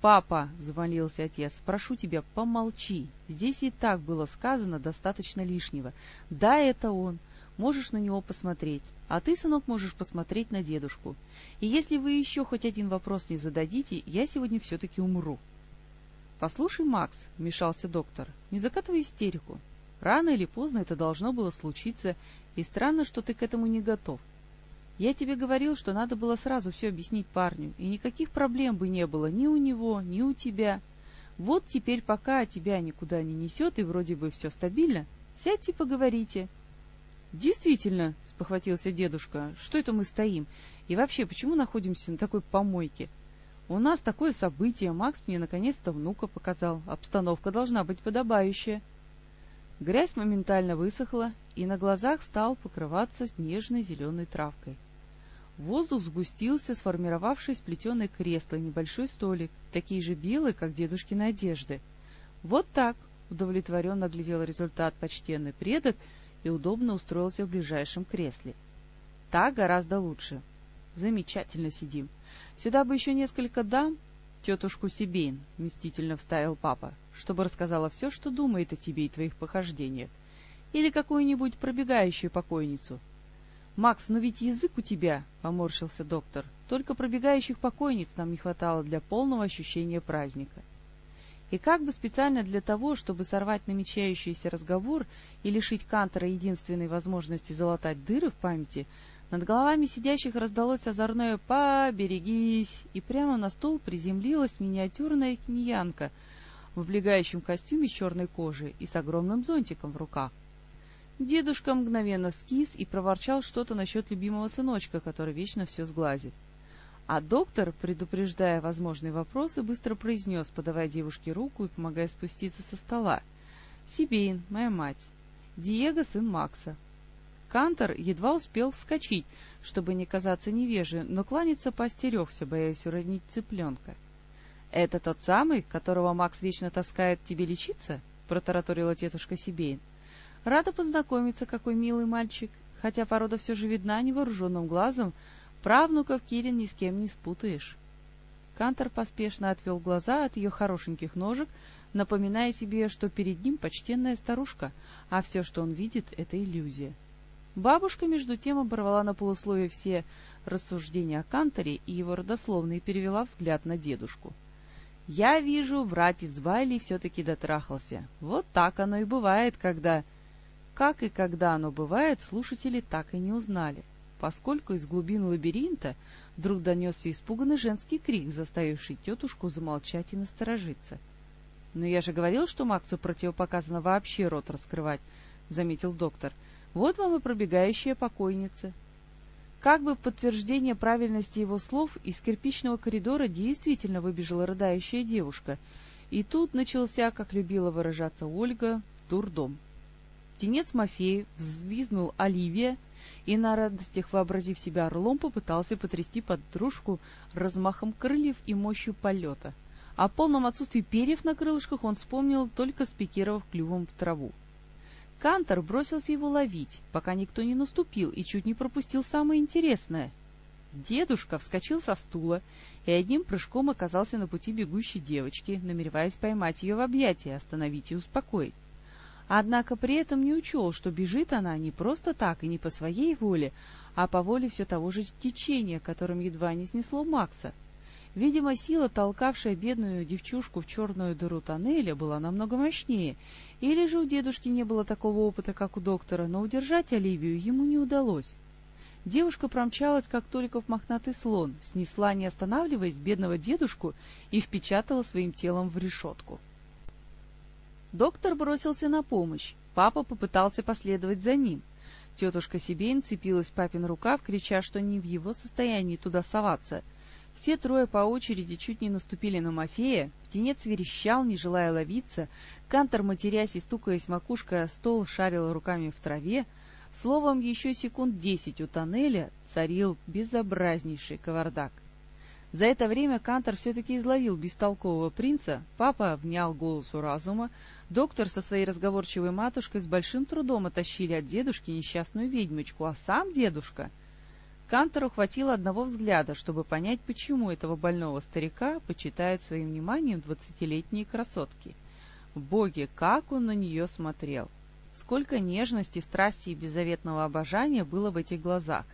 «Папа!» — завалился отец. «Прошу тебя, помолчи. Здесь и так было сказано достаточно лишнего. Да, это он. Можешь на него посмотреть, а ты, сынок, можешь посмотреть на дедушку. И если вы еще хоть один вопрос не зададите, я сегодня все-таки умру. — Послушай, Макс, — вмешался доктор, — не закатывай истерику. Рано или поздно это должно было случиться, и странно, что ты к этому не готов. Я тебе говорил, что надо было сразу все объяснить парню, и никаких проблем бы не было ни у него, ни у тебя. Вот теперь пока тебя никуда не несет, и вроде бы все стабильно, сядьте поговорите. — Действительно, — спохватился дедушка, — что это мы стоим? И вообще, почему находимся на такой помойке? У нас такое событие, Макс мне наконец-то внука показал, обстановка должна быть подобающая. Грязь моментально высохла, и на глазах стал покрываться снежной зеленой травкой. Воздух сгустился, сформировавшись плетеное кресло и небольшой столик, такие же белые, как дедушкины одежды. Вот так, удовлетворенно глядел результат почтенный предок и удобно устроился в ближайшем кресле. Так гораздо лучше. Замечательно сидим. Сюда бы еще несколько дам, тетушку Сибейн, — мстительно вставил папа, — чтобы рассказала все, что думает о тебе и твоих похождениях. Или какую-нибудь пробегающую покойницу. — Макс, ну ведь язык у тебя, — поморщился доктор. Только пробегающих покойниц нам не хватало для полного ощущения праздника. И как бы специально для того, чтобы сорвать намечающийся разговор и лишить Кантора единственной возможности залатать дыры в памяти, над головами сидящих раздалось озорное «Поберегись!» и прямо на стол приземлилась миниатюрная кньянка в облегающем костюме черной кожи и с огромным зонтиком в руках. Дедушка мгновенно скис и проворчал что-то насчет любимого сыночка, который вечно все сглазит. А доктор, предупреждая возможные вопросы, быстро произнес, подавая девушке руку и помогая спуститься со стола. «Сибейн, моя мать. Диего, сын Макса». Кантор едва успел вскочить, чтобы не казаться невежей, но кланяться поостерегся, боясь уронить цыпленка. «Это тот самый, которого Макс вечно таскает тебе лечиться?» — протараторила тетушка Сибейн. «Рада познакомиться, какой милый мальчик, хотя порода все же видна невооруженным глазом, Правнуков Кирин ни с кем не спутаешь. Кантор поспешно отвел глаза от ее хорошеньких ножек, напоминая себе, что перед ним почтенная старушка, а все, что он видит, — это иллюзия. Бабушка, между тем, оборвала на полусловие все рассуждения о Канторе и его родословной и перевела взгляд на дедушку. «Я вижу, братец Вайли все-таки дотрахался. Вот так оно и бывает, когда...» Как и когда оно бывает, слушатели так и не узнали поскольку из глубин лабиринта вдруг донесся испуганный женский крик, заставивший тетушку замолчать и насторожиться. — Но я же говорил, что Максу противопоказано вообще рот раскрывать, — заметил доктор. — Вот вам и пробегающая покойница. Как бы в подтверждение правильности его слов из кирпичного коридора действительно выбежала рыдающая девушка, и тут начался, как любила выражаться Ольга, дурдом. Птенец Мафеев взвизнул Оливия, и на радостях, вообразив себя орлом, попытался потрясти подружку размахом крыльев и мощью полета. О полном отсутствии перьев на крылышках он вспомнил, только спикировав клювом в траву. Кантор бросился его ловить, пока никто не наступил и чуть не пропустил самое интересное. Дедушка вскочил со стула и одним прыжком оказался на пути бегущей девочки, намереваясь поймать ее в объятия, остановить и успокоить. Однако при этом не учел, что бежит она не просто так и не по своей воле, а по воле все того же течения, которым едва не снесло Макса. Видимо, сила, толкавшая бедную девчушку в черную дыру тоннеля, была намного мощнее, или же у дедушки не было такого опыта, как у доктора, но удержать Оливию ему не удалось. Девушка промчалась, как только в мохнатый слон, снесла, не останавливаясь, бедного дедушку и впечатала своим телом в решетку. Доктор бросился на помощь. Папа попытался последовать за ним. Тетушка Сибейн вцепилась в папин рукав, крича, что не в его состоянии туда соваться. Все трое по очереди чуть не наступили на Мафея, птенец верещал, не желая ловиться, Кантор, матерясь и стукаясь макушкой о стол, шарил руками в траве. Словом, еще секунд десять у тоннеля царил безобразнейший кавардак. За это время Кантор все-таки изловил бестолкового принца, папа внял голосу разума, доктор со своей разговорчивой матушкой с большим трудом оттащили от дедушки несчастную ведьмочку, а сам дедушка... Кантору хватило одного взгляда, чтобы понять, почему этого больного старика почитают своим вниманием двадцатилетние красотки. Боги, как он на нее смотрел! Сколько нежности, страсти и беззаветного обожания было в этих глазах.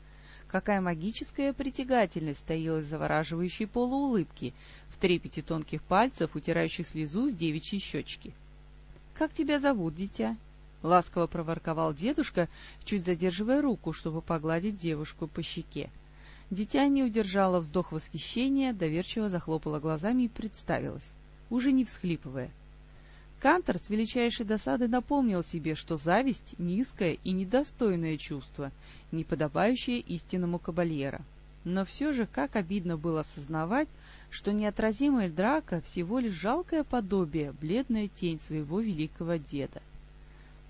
Какая магическая притягательность стояла из завораживающей полуулыбки в трепете тонких пальцев, утирающих слезу с девичьей щечки. «Как тебя зовут, дитя?» — ласково проворковал дедушка, чуть задерживая руку, чтобы погладить девушку по щеке. Дитя не удержало вздох восхищения, доверчиво захлопала глазами и представилась, уже не всхлипывая. Кантор с величайшей досадой напомнил себе, что зависть — низкое и недостойное чувство, не подобающее истинному кабальера. Но все же, как обидно было осознавать, что неотразимая Драка всего лишь жалкое подобие, бледная тень своего великого деда.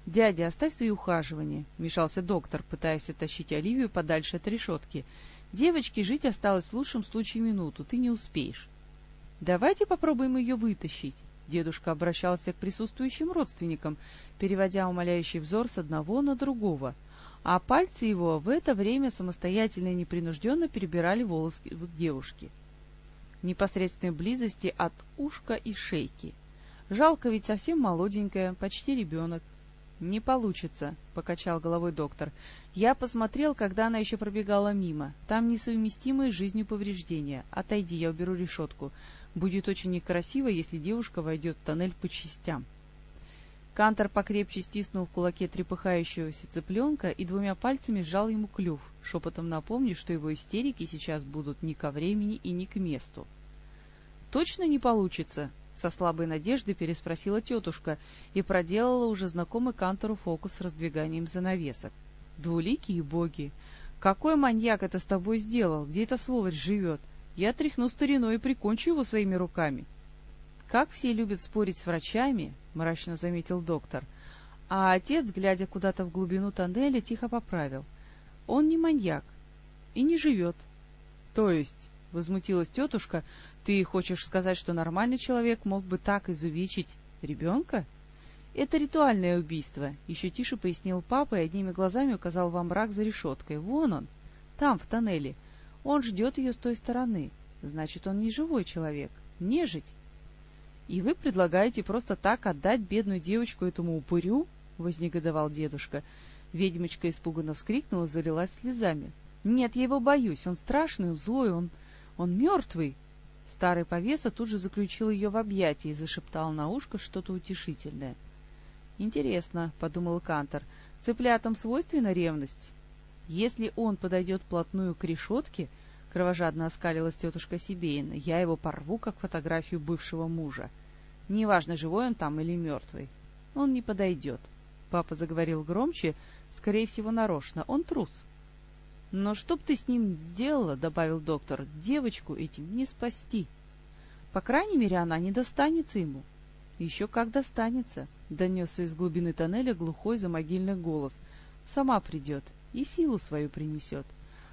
«Дядя, оставь свои ухаживания», — вмешался доктор, пытаясь оттащить Оливию подальше от решетки. «Девочке жить осталось в лучшем случае минуту, ты не успеешь». «Давайте попробуем ее вытащить», — дедушка обращался к присутствующим родственникам, переводя умоляющий взор с одного на другого, а пальцы его в это время самостоятельно и непринужденно перебирали волосы девушки. В непосредственной близости от ушка и шейки. Жалко, ведь совсем молоденькая, почти ребенок. «Не получится», — покачал головой доктор. «Я посмотрел, когда она еще пробегала мимо. Там несовместимые с жизнью повреждения. Отойди, я уберу решетку. Будет очень некрасиво, если девушка войдет в тоннель по частям». Кантор покрепче стиснул в кулаке трепыхающегося цыпленка и двумя пальцами сжал ему клюв, шепотом напомнив, что его истерики сейчас будут ни ко времени и ни к месту. «Точно не получится?» со слабой надеждой переспросила тетушка и проделала уже знакомый Кантору фокус с раздвиганием занавесок. «Двуликие боги! Какой маньяк это с тобой сделал? Где эта сволочь живет? Я тряхну стариной и прикончу его своими руками!» «Как все любят спорить с врачами!» — мрачно заметил доктор. А отец, глядя куда-то в глубину тоннеля, тихо поправил. «Он не маньяк и не живет». «То есть?» — возмутилась тетушка, ты хочешь сказать, что нормальный человек мог бы так изувечить ребенка? Это ритуальное убийство, еще тише пояснил папа и одними глазами указал во мрак за решеткой. Вон он, там, в тоннеле. Он ждет ее с той стороны. Значит, он не живой человек, нежить. И вы предлагаете просто так отдать бедную девочку этому упырю? Вознегодовал дедушка. Ведьмочка испуганно вскрикнула залилась слезами. Нет, я его боюсь, он страшный, злой, он... он мертвый. Старый повеса тут же заключил ее в объятия и зашептал на ушко что-то утешительное. «Интересно», — подумал Кантор, — «цыплятам свойственна ревность? Если он подойдет плотную к решетке, — кровожадно оскалилась тетушка Сибейна, — я его порву, как фотографию бывшего мужа. Неважно, живой он там или мертвый. Он не подойдет». Папа заговорил громче, скорее всего, нарочно. «Он трус». «Но что б ты с ним сделала, — добавил доктор, — девочку этим не спасти. По крайней мере, она не достанется ему». «Еще как достанется», — донесся из глубины тоннеля глухой замогильный голос. «Сама придет и силу свою принесет.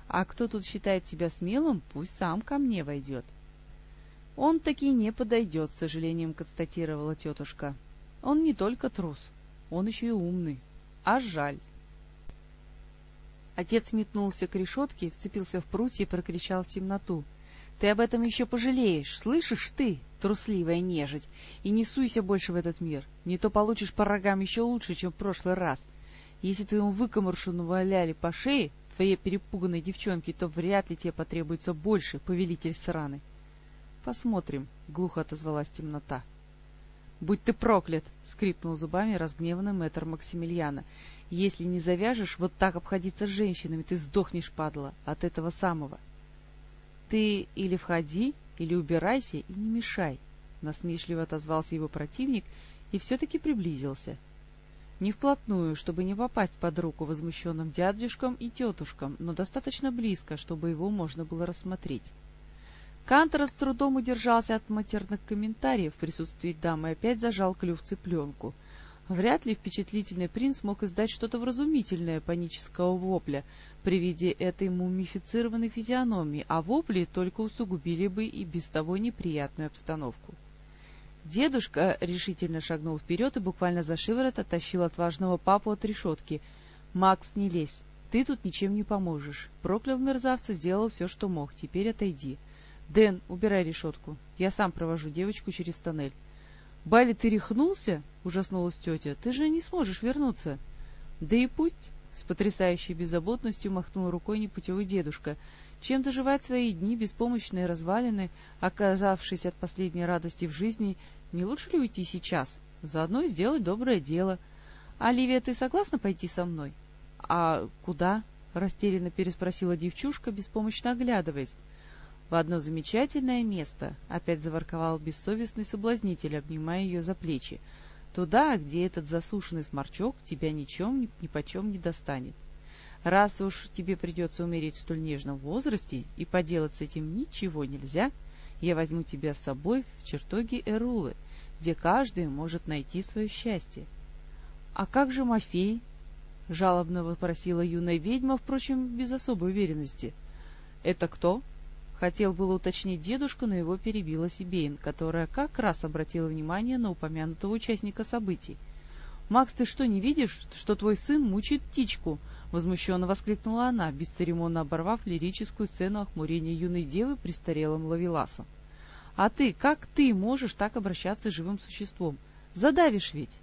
А кто тут считает себя смелым, пусть сам ко мне войдет». «Он таки не подойдет», — с сожалением констатировала тетушка. «Он не только трус, он еще и умный. А жаль». Отец метнулся к решетке, вцепился в прутья и прокричал в темноту. — Ты об этом еще пожалеешь, слышишь ты, трусливая нежить, и не суйся больше в этот мир, не то получишь по рогам еще лучше, чем в прошлый раз. Если твоему выкоморшу наваляли по шее, твоей перепуганной девчонке, то вряд ли тебе потребуется больше, повелитель сраны. — Посмотрим, — глухо отозвалась темнота. — Будь ты проклят! — скрипнул зубами разгневанный мэтр Максимилиана. Если не завяжешь вот так обходиться с женщинами, ты сдохнешь, падла, от этого самого. Ты или входи, или убирайся и не мешай, — насмешливо отозвался его противник и все-таки приблизился. Не вплотную, чтобы не попасть под руку возмущенным дядюшкам и тетушкам, но достаточно близко, чтобы его можно было рассмотреть. Кантер с трудом удержался от матерных комментариев в присутствии дамы и опять зажал клюв цыпленку — Вряд ли впечатлительный принц мог издать что-то вразумительное панического вопля при виде этой мумифицированной физиономии, а вопли только усугубили бы и без того неприятную обстановку. Дедушка решительно шагнул вперед и буквально за шиворот оттащил отважного папу от решетки. «Макс, не лезь, ты тут ничем не поможешь. Проклял мерзавца, сделал все, что мог, теперь отойди. Дэн, убирай решетку, я сам провожу девочку через тоннель». «Бали, ты рехнулся?» ужаснулась тетя. «Ты же не сможешь вернуться!» «Да и пусть!» — с потрясающей беззаботностью махнул рукой непутевый дедушка. «Чем доживать свои дни, беспомощные развалины, оказавшись от последней радости в жизни, не лучше ли уйти сейчас? Заодно и сделать доброе дело. Оливия, ты согласна пойти со мной?» «А куда?» — растерянно переспросила девчушка, беспомощно оглядываясь. «В одно замечательное место», — опять заворковал бессовестный соблазнитель, обнимая ее за плечи. «Туда, где этот засушенный сморчок тебя ничем ни, почем не достанет. Раз уж тебе придется умереть в столь нежном возрасте и поделать с этим ничего нельзя, я возьму тебя с собой в чертоги Эрулы, где каждый может найти свое счастье. А как же Мафей? — жалобно вопросила юная ведьма, впрочем, без особой уверенности. — Это кто? — хотел было уточнить дедушка, но его перебила Сибейн, которая как раз обратила внимание на упомянутого участника событий. — Макс, ты что, не видишь, что твой сын мучает птичку? — возмущенно воскликнула она, бесцеремонно оборвав лирическую сцену охмурения юной девы престарелым лавеласом. — А ты, как ты можешь так обращаться с живым существом? Задавишь ведь!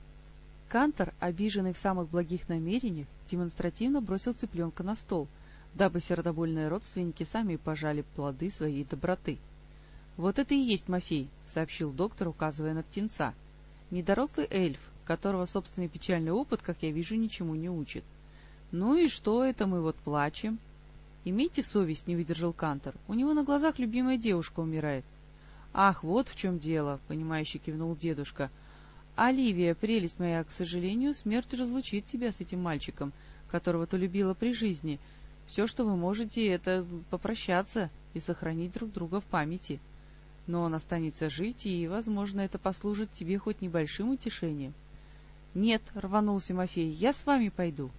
Кантор, обиженный в самых благих намерениях, демонстративно бросил цыпленка на стол, дабы сердобольные родственники сами пожали плоды своей доброты. — Вот это и есть Мафей, — сообщил доктор, указывая на птенца. — Недорослый эльф, которого собственный печальный опыт, как я вижу, ничему не учит. — Ну и что это мы вот плачем? — Имейте совесть, — не выдержал Кантор. У него на глазах любимая девушка умирает. — Ах, вот в чем дело, — понимающе кивнул дедушка. — Оливия, прелесть моя, к сожалению, смерть разлучит тебя с этим мальчиком, которого ты любила при жизни. Все, что вы можете, это попрощаться и сохранить друг друга в памяти. Но он останется жить, и, возможно, это послужит тебе хоть небольшим утешением. — Нет, — рванулся Мафей, — я с вами пойду.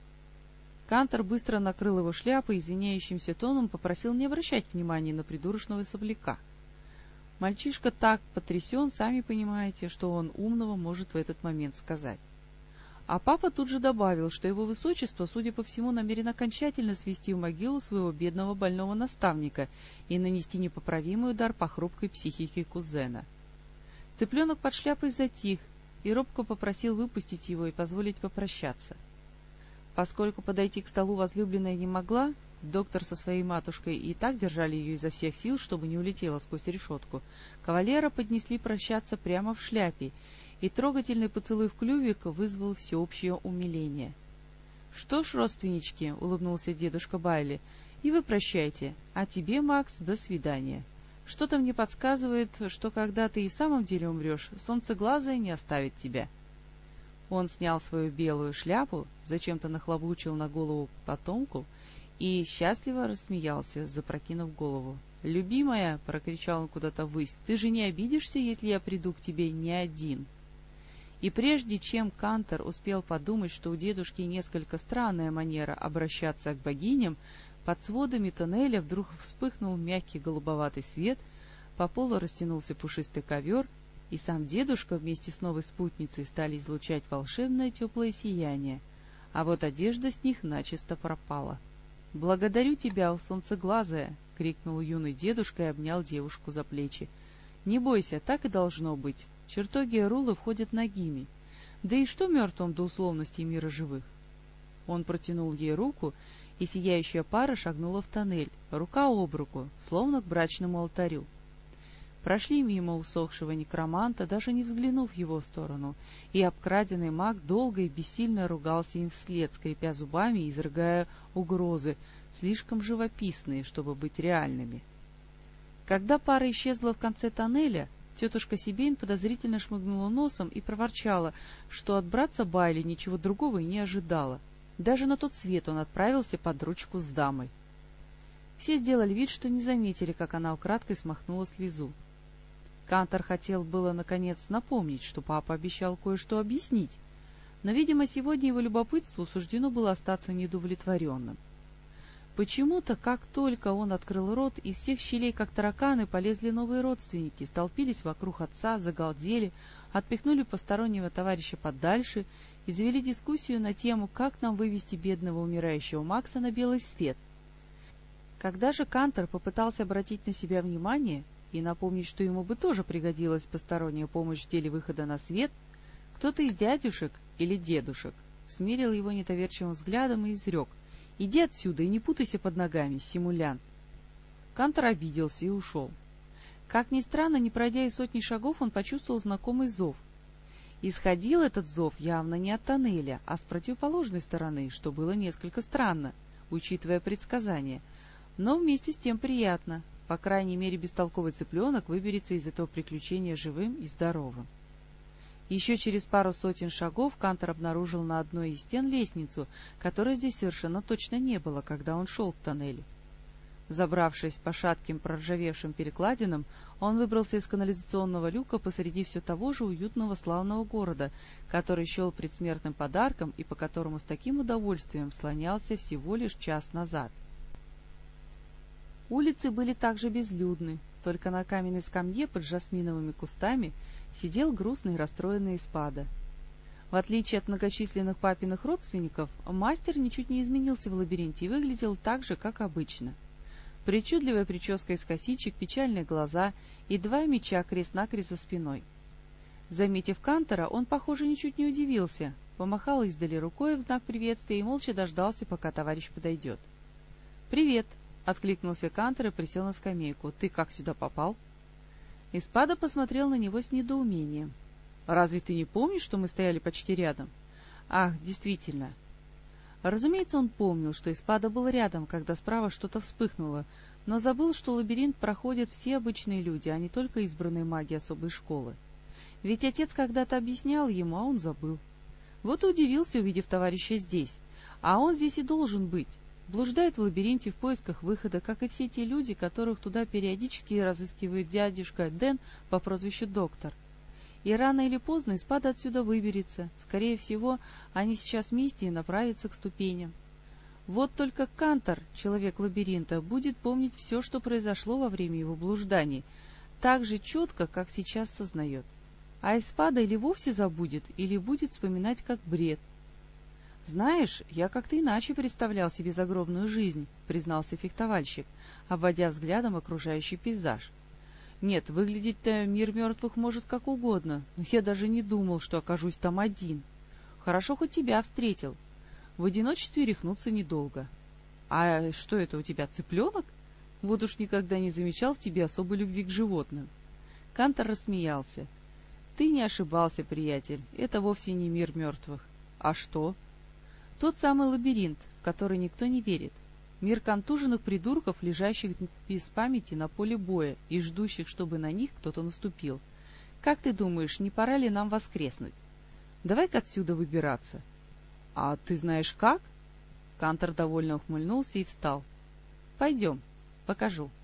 Кантор быстро накрыл его шляпой извиняющимся тоном попросил не обращать внимания на придурочного сопляка. — Мальчишка так потрясен, сами понимаете, что он умного может в этот момент сказать. А папа тут же добавил, что его высочество, судя по всему, намерен окончательно свести в могилу своего бедного больного наставника и нанести непоправимый удар по хрупкой психике кузена. Цыпленок под шляпой затих и робко попросил выпустить его и позволить попрощаться. Поскольку подойти к столу возлюбленная не могла, Доктор со своей матушкой и так держали ее изо всех сил, чтобы не улетела сквозь решетку. Кавалера поднесли прощаться прямо в шляпе, и трогательный поцелуй в клювик вызвал всеобщее умиление. — Что ж, родственнички, — улыбнулся дедушка Байли, — и вы прощайте, а тебе, Макс, до свидания. Что-то мне подсказывает, что когда ты и в самом деле умрешь, солнцеглазое не оставит тебя. Он снял свою белую шляпу, зачем-то нахлобучил на голову потомку, — и счастливо рассмеялся, запрокинув голову. «Любимая!» — прокричал он куда-то ввысь. «Ты же не обидишься, если я приду к тебе не один?» И прежде чем Кантор успел подумать, что у дедушки несколько странная манера обращаться к богиням, под сводами тоннеля вдруг вспыхнул мягкий голубоватый свет, по полу растянулся пушистый ковер, и сам дедушка вместе с новой спутницей стали излучать волшебное теплое сияние, а вот одежда с них начисто пропала. «Благодарю тебя, солнцеглазая!» — крикнул юный дедушка и обнял девушку за плечи. «Не бойся, так и должно быть. Чертоги Рулы входят ногими. Да и что мертвым до условностей мира живых?» Он протянул ей руку, и сияющая пара шагнула в тоннель, рука об руку, словно к брачному алтарю. Прошли мимо усохшего некроманта, даже не взглянув в его сторону, и обкраденный маг долго и бессильно ругался им вслед, скрипя зубами и изрыгая угрозы, слишком живописные, чтобы быть реальными. Когда пара исчезла в конце тоннеля, тетушка Сибейн подозрительно шмыгнула носом и проворчала, что от братца Байли ничего другого и не ожидала. Даже на тот свет он отправился под ручку с дамой. Все сделали вид, что не заметили, как она украдкой смахнула слезу. Кантор хотел было, наконец, напомнить, что папа обещал кое-что объяснить, но, видимо, сегодня его любопытству суждено было остаться недовлетворенным. Почему-то, как только он открыл рот, из всех щелей, как тараканы, полезли новые родственники, столпились вокруг отца, загалдели, отпихнули постороннего товарища подальше и завели дискуссию на тему, как нам вывести бедного умирающего Макса на белый свет. Когда же Кантор попытался обратить на себя внимание, и напомнить, что ему бы тоже пригодилась посторонняя помощь в деле выхода на свет, Кто-то из дядюшек или дедушек смерил его недоверчивым взглядом и изрек. «Иди отсюда и не путайся под ногами, симулянт!» Кантор обиделся и ушел. Как ни странно, не пройдя и сотни шагов, он почувствовал знакомый зов. Исходил этот зов явно не от тоннеля, а с противоположной стороны, что было несколько странно, учитывая предсказание, но вместе с тем приятно. По крайней мере, бестолковый цыпленок выберется из этого приключения живым и здоровым. Еще через пару сотен шагов Кантор обнаружил на одной из стен лестницу, которой здесь совершенно точно не было, когда он шел к тоннелю. Забравшись по шатким проржавевшим перекладинам, он выбрался из канализационного люка посреди все того же уютного славного города, который счел предсмертным подарком и по которому с таким удовольствием слонялся всего лишь час назад. Улицы были также безлюдны, только на каменной скамье под жасминовыми кустами сидел грустный и расстроенный Испада. В отличие от многочисленных папиных родственников, мастер ничуть не изменился в лабиринте и выглядел так же, как обычно. Причудливая прическа из косичек, печальные глаза и два меча крест-накрест за спиной. Заметив Кантора, он, похоже, ничуть не удивился, помахал издали рукой в знак приветствия и молча дождался, пока товарищ подойдет. «Привет!» — откликнулся Кантер и присел на скамейку. — Ты как сюда попал? Испада посмотрел на него с недоумением. — Разве ты не помнишь, что мы стояли почти рядом? — Ах, действительно. Разумеется, он помнил, что Испада был рядом, когда справа что-то вспыхнуло, но забыл, что лабиринт проходят все обычные люди, а не только избранные маги особой школы. Ведь отец когда-то объяснял ему, а он забыл. Вот и удивился, увидев товарища здесь. А он здесь и должен быть блуждает в лабиринте в поисках выхода, как и все те люди, которых туда периодически разыскивает дядюшка Дэн по прозвищу Доктор. И рано или поздно из-под отсюда выберется. Скорее всего, они сейчас вместе и направятся к ступеням. Вот только Кантор, человек лабиринта, будет помнить все, что произошло во время его блужданий, так же четко, как сейчас сознает. А Эспада или вовсе забудет, или будет вспоминать как бред — «Знаешь, я как-то иначе представлял себе загробную жизнь», — признался фехтовальщик, обводя взглядом окружающий пейзаж. «Нет, выглядеть-то мир мертвых может как угодно, но я даже не думал, что окажусь там один. Хорошо, хоть тебя встретил. В одиночестве рехнуться недолго. А что это у тебя, цыпленок? Вот уж никогда не замечал в тебе особой любви к животным». Кантор рассмеялся. «Ты не ошибался, приятель, это вовсе не мир мертвых. А что?» Тот самый лабиринт, в который никто не верит. Мир контуженных придурков, лежащих без памяти на поле боя и ждущих, чтобы на них кто-то наступил. Как ты думаешь, не пора ли нам воскреснуть? Давай-ка отсюда выбираться. — А ты знаешь как? Кантор довольно ухмыльнулся и встал. — Пойдем, покажу. —